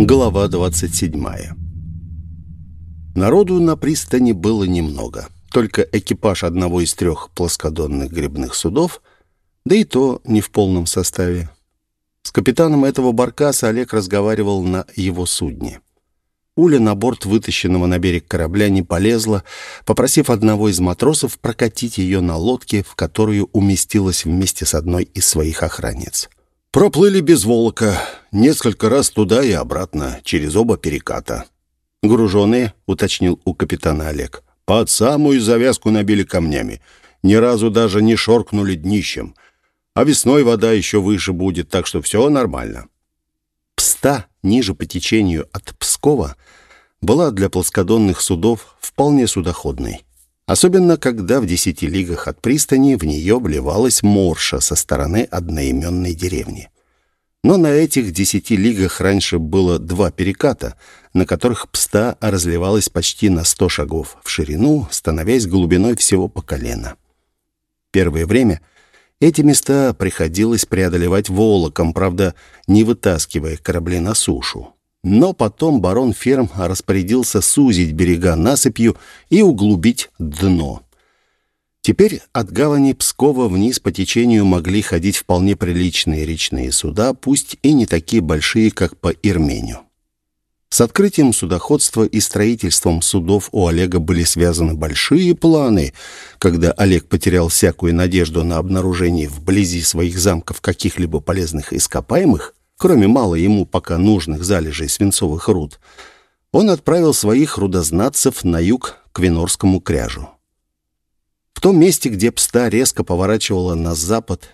Глава 27 Народу на пристани было немного. Только экипаж одного из трех плоскодонных грибных судов, да и то не в полном составе. С капитаном этого баркаса Олег разговаривал на его судне. Уля на борт вытащенного на берег корабля не полезла, попросив одного из матросов прокатить ее на лодке, в которую уместилась вместе с одной из своих охранниц. Проплыли без волока, несколько раз туда и обратно, через оба переката. «Груженные?» — уточнил у капитана Олег. «Под самую завязку набили камнями. Ни разу даже не шоркнули днищем. А весной вода еще выше будет, так что все нормально». Пста, ниже по течению от Пскова, была для плоскодонных судов вполне судоходной. Особенно, когда в десяти лигах от пристани в нее вливалась морша со стороны одноименной деревни. Но на этих десяти лигах раньше было два переката, на которых пста разливалась почти на сто шагов в ширину, становясь глубиной всего по колено. Первое время эти места приходилось преодолевать волоком, правда, не вытаскивая корабли на сушу. Но потом барон Ферм распорядился сузить берега насыпью и углубить дно. Теперь от гавани Пскова вниз по течению могли ходить вполне приличные речные суда, пусть и не такие большие, как по Ирмению. С открытием судоходства и строительством судов у Олега были связаны большие планы. Когда Олег потерял всякую надежду на обнаружение вблизи своих замков каких-либо полезных ископаемых, кроме мало ему пока нужных залежей свинцовых руд, он отправил своих рудознатцев на юг к Винорскому кряжу. В том месте, где Пста резко поворачивала на запад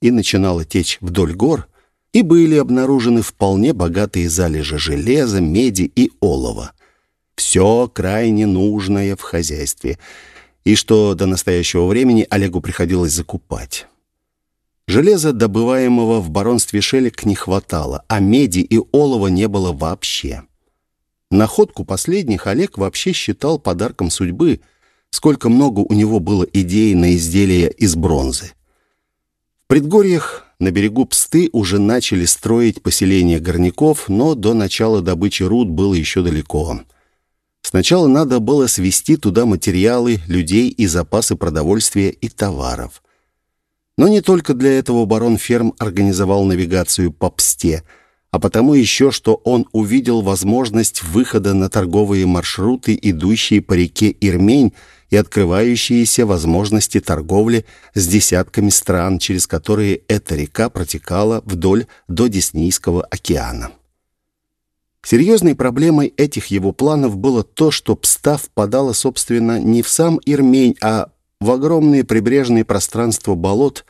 и начинала течь вдоль гор, и были обнаружены вполне богатые залежи железа, меди и олова. Все крайне нужное в хозяйстве, и что до настоящего времени Олегу приходилось закупать. Железа, добываемого в баронстве Шелек, не хватало, а меди и олова не было вообще. Находку последних Олег вообще считал подарком судьбы, сколько много у него было идей на изделия из бронзы. В предгорьях на берегу Псты уже начали строить поселение горняков, но до начала добычи руд было еще далеко. Сначала надо было свести туда материалы, людей и запасы продовольствия и товаров – но не только для этого барон Ферм организовал навигацию по Псте, а потому еще, что он увидел возможность выхода на торговые маршруты, идущие по реке Ирмень, и открывающиеся возможности торговли с десятками стран, через которые эта река протекала вдоль до Деснийского океана. Серьезной проблемой этих его планов было то, что Пста впадала, собственно, не в сам Ирмень, а в огромные прибрежные пространства болот,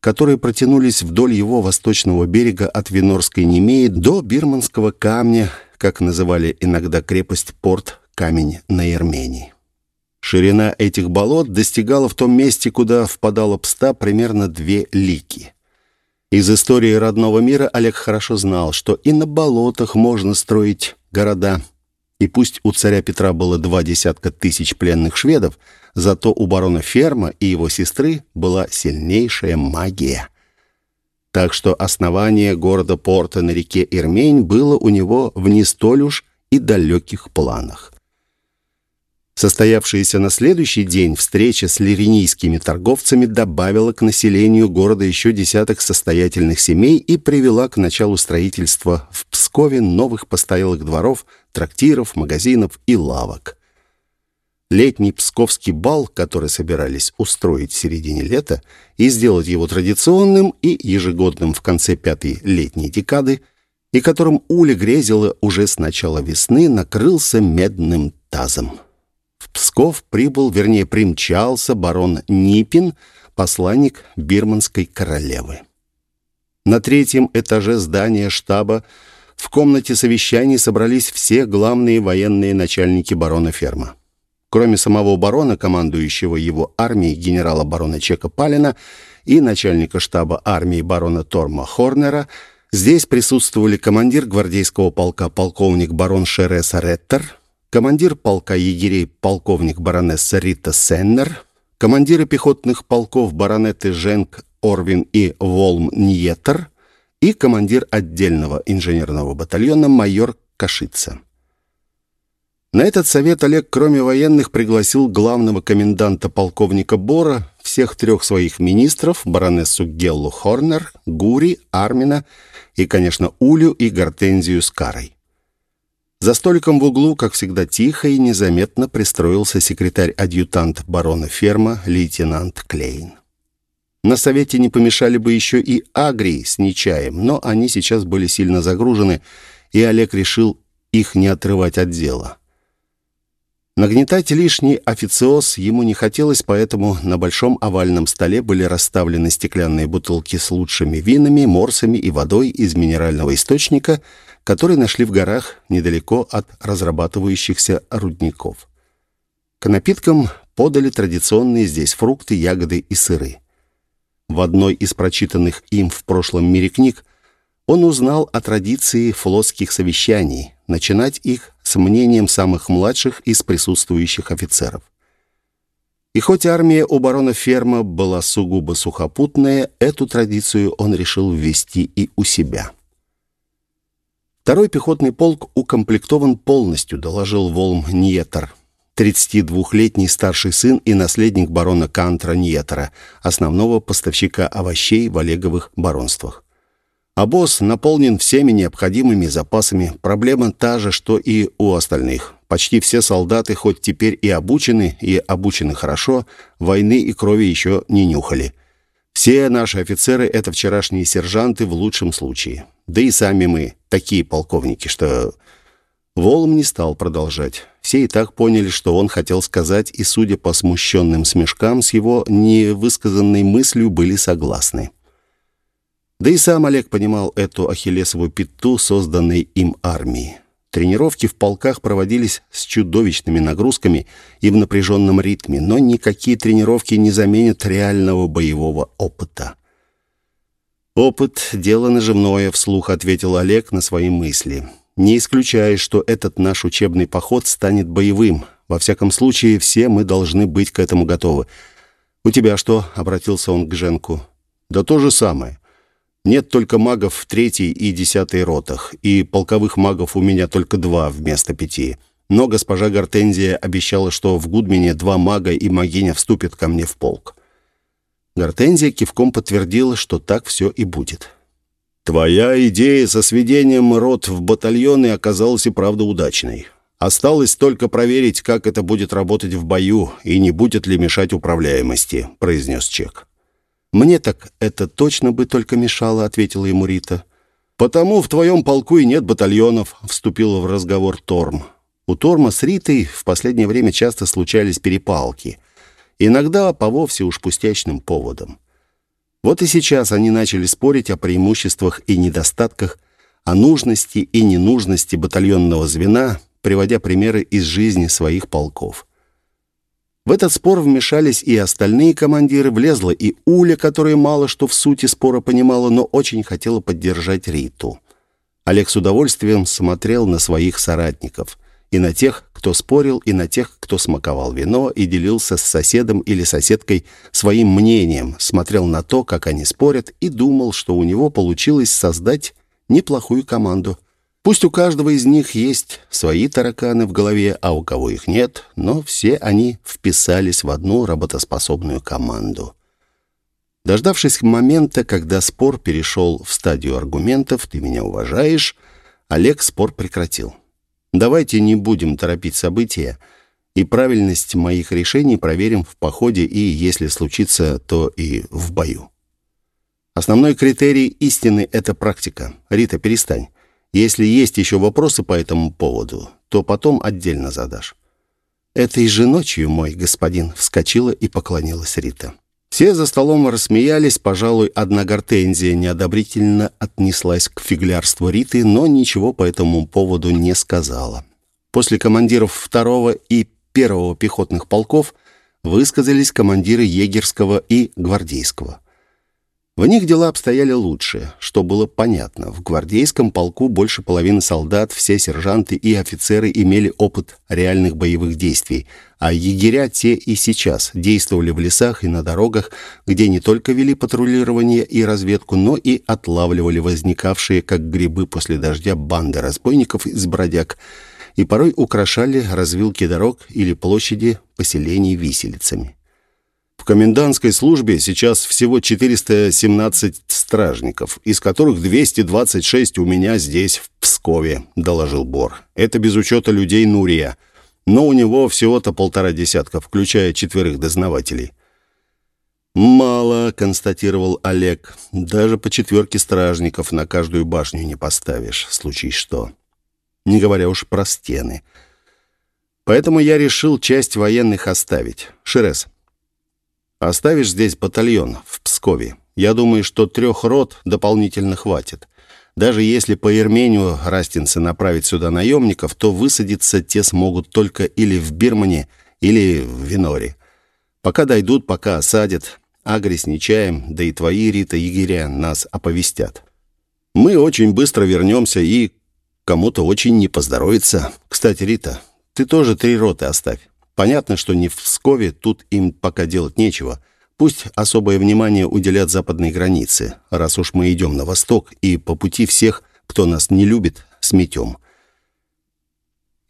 которые протянулись вдоль его восточного берега от Винорской Немеи до Бирманского камня, как называли иногда крепость-порт Камень на Ермении. Ширина этих болот достигала в том месте, куда впадала Пста, примерно две лики. Из истории родного мира Олег хорошо знал, что и на болотах можно строить города. И пусть у царя Петра было два десятка тысяч пленных шведов, Зато у барона Ферма и его сестры была сильнейшая магия. Так что основание города-порта на реке Ирмень было у него в не столь уж и далеких планах. Состоявшаяся на следующий день встреча с лиренийскими торговцами добавила к населению города еще десяток состоятельных семей и привела к началу строительства в Пскове новых постоялых дворов, трактиров, магазинов и лавок. Летний псковский бал, который собирались устроить в середине лета и сделать его традиционным и ежегодным в конце пятой летней декады, и которым Уля грезила уже с начала весны, накрылся медным тазом. Псков прибыл, вернее, примчался барон Нипин, посланник бирманской королевы. На третьем этаже здания штаба в комнате совещаний собрались все главные военные начальники барона Ферма. Кроме самого барона, командующего его армией генерала барона Чека Палина и начальника штаба армии барона Торма Хорнера, здесь присутствовали командир гвардейского полка полковник барон Шерес Реттер, командир полка егерей полковник баронесса Рита Сеннер, командиры пехотных полков баронеты Женк Орвин и Волм Ньетер и командир отдельного инженерного батальона майор Кашица. На этот совет Олег, кроме военных, пригласил главного коменданта полковника Бора, всех трех своих министров, баронессу Геллу Хорнер, Гури, Армина и, конечно, Улю и Гортензию с Карой. За столиком в углу, как всегда, тихо и незаметно пристроился секретарь-адъютант барона Ферма, лейтенант Клейн. На совете не помешали бы еще и Агрии с Нечаем, но они сейчас были сильно загружены, и Олег решил их не отрывать от дела. Нагнетать лишний официоз ему не хотелось, поэтому на большом овальном столе были расставлены стеклянные бутылки с лучшими винами, морсами и водой из минерального источника, который нашли в горах недалеко от разрабатывающихся рудников. К напиткам подали традиционные здесь фрукты, ягоды и сыры. В одной из прочитанных им в прошлом мире книг он узнал о традиции флотских совещаний, начинать их с мнением самых младших из присутствующих офицеров. И хоть армия у барона Ферма была сугубо сухопутная, эту традицию он решил ввести и у себя. Второй пехотный полк укомплектован полностью, доложил Волм Ньетер, 32-летний старший сын и наследник барона Кантра Ньетера, основного поставщика овощей в Олеговых баронствах. Обоз наполнен всеми необходимыми запасами. Проблема та же, что и у остальных. Почти все солдаты, хоть теперь и обучены, и обучены хорошо, войны и крови еще не нюхали. Все наши офицеры — это вчерашние сержанты в лучшем случае. Да и сами мы такие полковники, что... Волм не стал продолжать. Все и так поняли, что он хотел сказать, и, судя по смущенным смешкам, с его невысказанной мыслью были согласны. Да и сам Олег понимал эту ахиллесову пяту, созданной им армии. Тренировки в полках проводились с чудовищными нагрузками и в напряженном ритме, но никакие тренировки не заменят реального боевого опыта. «Опыт — дело наживное», — вслух ответил Олег на свои мысли. «Не исключая, что этот наш учебный поход станет боевым. Во всяком случае, все мы должны быть к этому готовы. У тебя что?» — обратился он к Женку. «Да то же самое. Нет только магов в третьей и десятой ротах, и полковых магов у меня только два вместо пяти. Но госпожа Гортензия обещала, что в Гудмине два мага и магиня вступят ко мне в полк. Гортензия кивком подтвердила, что так все и будет. «Твоя идея со сведением рот в батальоны оказалась и правда удачной. Осталось только проверить, как это будет работать в бою и не будет ли мешать управляемости», — произнес Чек. «Мне так это точно бы только мешало», — ответила ему Рита. «Потому в твоем полку и нет батальонов», — вступила в разговор Торм. У Торма с Ритой в последнее время часто случались перепалки. Иногда по вовсе уж пустячным поводам. Вот и сейчас они начали спорить о преимуществах и недостатках, о нужности и ненужности батальонного звена, приводя примеры из жизни своих полков. В этот спор вмешались и остальные командиры, влезла и Уля, которая мало что в сути спора понимала, но очень хотела поддержать Риту. Олег с удовольствием смотрел на своих соратников. И на тех, кто спорил, и на тех, кто смаковал вино и делился с соседом или соседкой своим мнением, смотрел на то, как они спорят, и думал, что у него получилось создать неплохую команду – Пусть у каждого из них есть свои тараканы в голове, а у кого их нет, но все они вписались в одну работоспособную команду. Дождавшись момента, когда спор перешел в стадию аргументов «ты меня уважаешь», Олег спор прекратил. «Давайте не будем торопить события, и правильность моих решений проверим в походе и, если случится, то и в бою». Основной критерий истины — это практика. Рита, перестань. Если есть еще вопросы по этому поводу, то потом отдельно задашь». «Этой же ночью, мой господин», — вскочила и поклонилась Рита. Все за столом рассмеялись, пожалуй, одна гортензия неодобрительно отнеслась к фиглярству Риты, но ничего по этому поводу не сказала. После командиров второго и первого пехотных полков высказались командиры егерского и гвардейского. В них дела обстояли лучше, что было понятно. В гвардейском полку больше половины солдат, все сержанты и офицеры имели опыт реальных боевых действий, а егеря те и сейчас действовали в лесах и на дорогах, где не только вели патрулирование и разведку, но и отлавливали возникавшие, как грибы после дождя, банды разбойников из бродяг и порой украшали развилки дорог или площади поселений виселицами. В комендантской службе сейчас всего 417 стражников, из которых 226 у меня здесь, в Пскове», — доложил Бор. «Это без учета людей Нурия. Но у него всего-то полтора десятка, включая четверых дознавателей». «Мало», — констатировал Олег. «Даже по четверке стражников на каждую башню не поставишь, случай что. Не говоря уж про стены. Поэтому я решил часть военных оставить. Шерес, Оставишь здесь батальон в Пскове. Я думаю, что трех рот дополнительно хватит. Даже если по Ермению растинцы направить сюда наемников, то высадиться те смогут только или в Бирмане, или в Виноре. Пока дойдут, пока осадят, Агри с Нечаем, да и твои, Рита, егеря, нас оповестят. Мы очень быстро вернемся и кому-то очень не поздоровится. Кстати, Рита, ты тоже три роты оставь. Понятно, что не в Пскове, тут им пока делать нечего. Пусть особое внимание уделят западной границе, раз уж мы идем на восток, и по пути всех, кто нас не любит, сметем.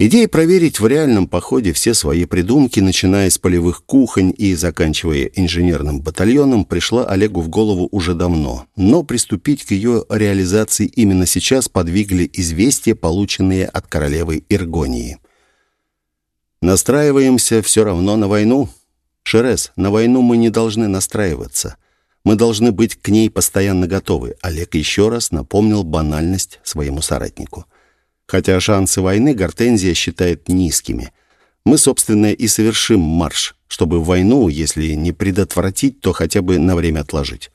Идея проверить в реальном походе все свои придумки, начиная с полевых кухонь и заканчивая инженерным батальоном, пришла Олегу в голову уже давно. Но приступить к ее реализации именно сейчас подвигли известия, полученные от королевы Иргонии. Настраиваемся все равно на войну. Шерес, на войну мы не должны настраиваться. Мы должны быть к ней постоянно готовы. Олег еще раз напомнил банальность своему соратнику. Хотя шансы войны Гортензия считает низкими. Мы, собственно, и совершим марш, чтобы войну, если не предотвратить, то хотя бы на время отложить.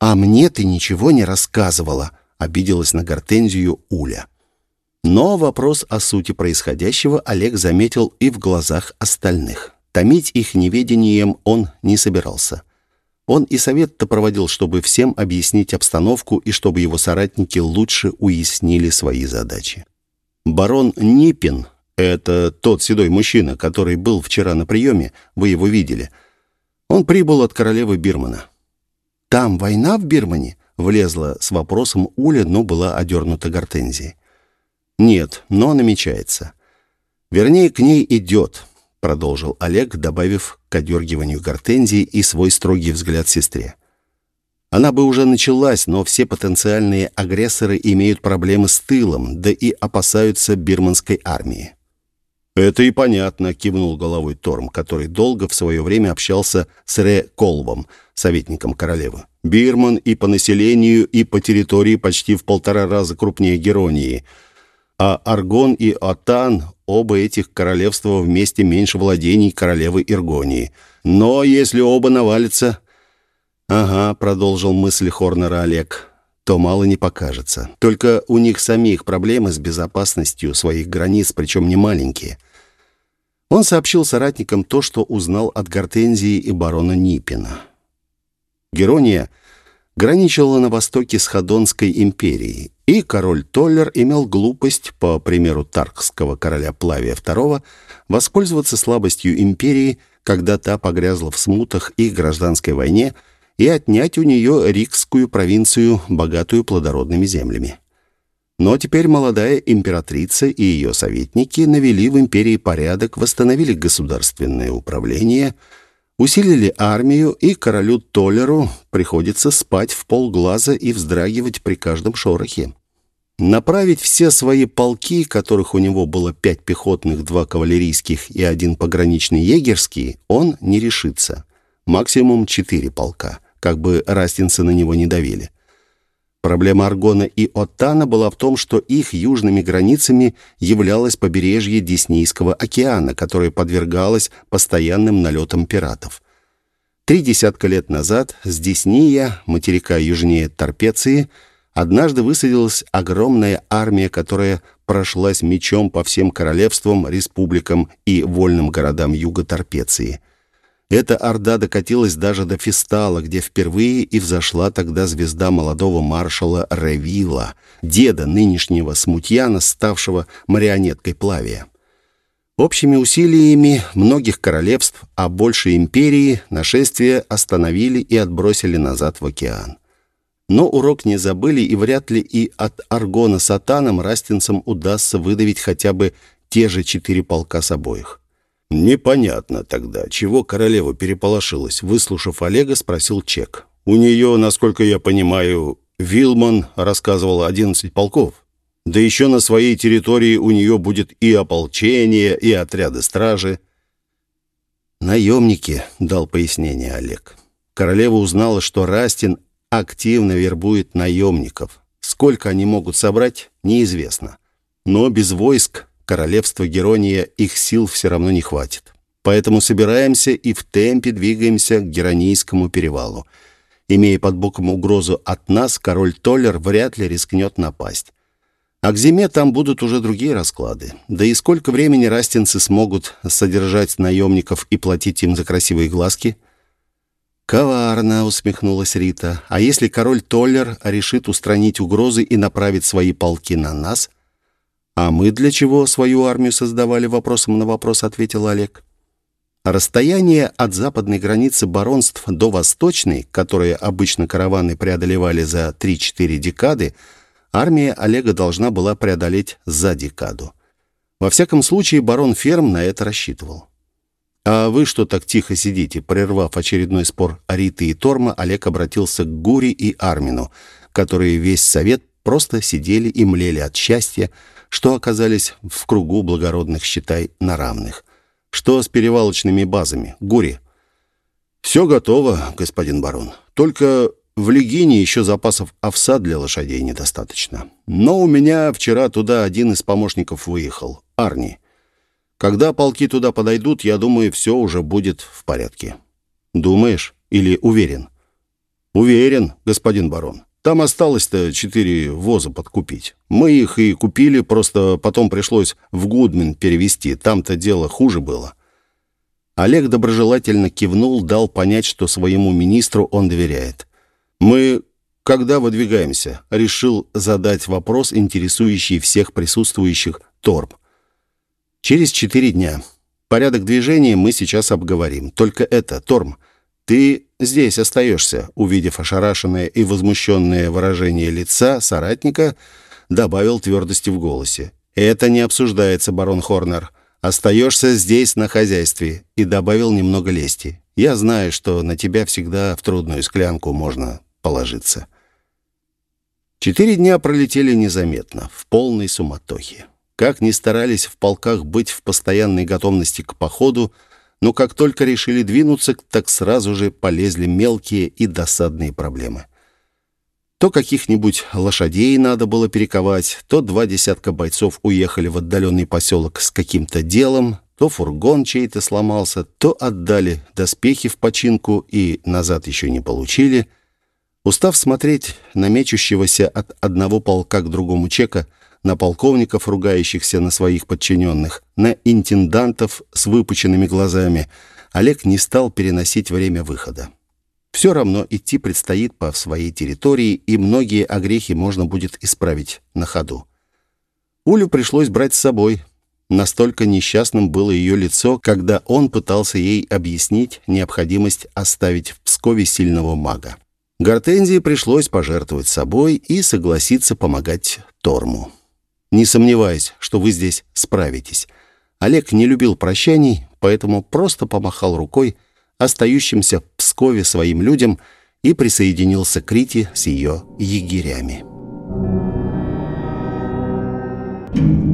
«А мне ты ничего не рассказывала», — обиделась на Гортензию Уля. Но вопрос о сути происходящего Олег заметил и в глазах остальных. Томить их неведением он не собирался. Он и совет-то проводил, чтобы всем объяснить обстановку и чтобы его соратники лучше уяснили свои задачи. Барон Нипин — это тот седой мужчина, который был вчера на приеме, вы его видели. Он прибыл от королевы Бирмана. «Там война в Бирмане?» — влезла с вопросом Уля, но была одернута гортензией. «Нет, но намечается. Вернее, к ней идет», — продолжил Олег, добавив к одергиванию гортензии и свой строгий взгляд сестре. Она бы уже началась, но все потенциальные агрессоры имеют проблемы с тылом, да и опасаются бирманской армии. «Это и понятно», — кивнул головой Торм, который долго в свое время общался с Ре Колвом, советником королевы. «Бирман и по населению, и по территории почти в полтора раза крупнее Геронии — а Аргон и Атан, оба этих королевства вместе меньше владений королевы Иргонии. Но если оба навалятся... «Ага», — продолжил мысли Хорнера Олег, — «то мало не покажется. Только у них самих проблемы с безопасностью своих границ, причем не маленькие». Он сообщил соратникам то, что узнал от Гортензии и барона Нипина. Герония граничила на востоке с Ходонской империей, и король Толлер имел глупость, по примеру таркского короля Плавия II, воспользоваться слабостью империи, когда та погрязла в смутах и гражданской войне, и отнять у нее Рикскую провинцию, богатую плодородными землями. Но теперь молодая императрица и ее советники навели в империи порядок, восстановили государственное управление – Усилили армию, и королю Толлеру приходится спать в полглаза и вздрагивать при каждом шорохе. Направить все свои полки, которых у него было пять пехотных, два кавалерийских и один пограничный егерский, он не решится. Максимум четыре полка, как бы растинцы на него не давили. Проблема Аргона и Оттана была в том, что их южными границами являлось побережье Деснийского океана, которое подвергалось постоянным налетам пиратов. Три десятка лет назад с Десния, материка южнее Торпеции, однажды высадилась огромная армия, которая прошлась мечом по всем королевствам, республикам и вольным городам юга Торпеции. Эта орда докатилась даже до Фистала, где впервые и взошла тогда звезда молодого маршала Ревила, деда нынешнего смутьяна, ставшего марионеткой Плавия. Общими усилиями многих королевств, а больше империи, нашествие остановили и отбросили назад в океан. Но урок не забыли, и вряд ли и от Аргона сатанам растинцам удастся выдавить хотя бы те же четыре полка с обоих. «Непонятно тогда, чего королева переполошилась?» Выслушав Олега, спросил Чек. «У нее, насколько я понимаю, Вилман рассказывал одиннадцать полков. Да еще на своей территории у нее будет и ополчение, и отряды стражи. «Наемники», — дал пояснение Олег. Королева узнала, что Растин активно вербует наемников. Сколько они могут собрать, неизвестно. Но без войск королевства Герония их сил все равно не хватит. Поэтому собираемся и в темпе двигаемся к Геронийскому перевалу. Имея под боком угрозу от нас, король Толлер вряд ли рискнет напасть. А к зиме там будут уже другие расклады. Да и сколько времени растинцы смогут содержать наемников и платить им за красивые глазки? Коварно усмехнулась Рита. А если король Толлер решит устранить угрозы и направить свои полки на нас? А мы для чего свою армию создавали? Вопросом на вопрос ответил Олег. Расстояние от западной границы баронств до восточной, которые обычно караваны преодолевали за 3-4 декады, армия Олега должна была преодолеть за декаду. Во всяком случае, барон Ферм на это рассчитывал. «А вы что так тихо сидите?» Прервав очередной спор Ариты и Торма, Олег обратился к Гури и Армину, которые весь совет просто сидели и млели от счастья, что оказались в кругу благородных, считай, на равных. «Что с перевалочными базами? Гури?» «Все готово, господин барон. Только в Легине еще запасов овса для лошадей недостаточно. Но у меня вчера туда один из помощников выехал, Арни. Когда полки туда подойдут, я думаю, все уже будет в порядке. Думаешь или уверен? Уверен, господин барон. Там осталось-то четыре воза подкупить. Мы их и купили, просто потом пришлось в Гудмен перевести. Там-то дело хуже было. Олег доброжелательно кивнул, дал понять, что своему министру он доверяет. «Мы когда выдвигаемся?» — решил задать вопрос, интересующий всех присутствующих Торп. «Через четыре дня. Порядок движения мы сейчас обговорим. Только это, Торм, ты здесь остаешься», увидев ошарашенное и возмущенное выражение лица соратника, добавил твердости в голосе. «Это не обсуждается, барон Хорнер. Остаешься здесь на хозяйстве», и добавил немного лести. «Я знаю, что на тебя всегда в трудную склянку можно положиться. Четыре дня пролетели незаметно, в полной суматохе. Как ни старались в полках быть в постоянной готовности к походу, но как только решили двинуться, так сразу же полезли мелкие и досадные проблемы. То каких-нибудь лошадей надо было перековать, то два десятка бойцов уехали в отдаленный поселок с каким-то делом, то фургон чей-то сломался, то отдали доспехи в починку и назад еще не получили — Устав смотреть на мечущегося от одного полка к другому чека, на полковников, ругающихся на своих подчиненных, на интендантов с выпученными глазами, Олег не стал переносить время выхода. Все равно идти предстоит по своей территории, и многие огрехи можно будет исправить на ходу. Улю пришлось брать с собой. Настолько несчастным было ее лицо, когда он пытался ей объяснить необходимость оставить в Пскове сильного мага. Гортензии пришлось пожертвовать собой и согласиться помогать Торму не сомневаясь, что вы здесь справитесь. Олег не любил прощаний, поэтому просто помахал рукой остающимся в Пскове своим людям и присоединился к Рите с ее егерями. Thank you.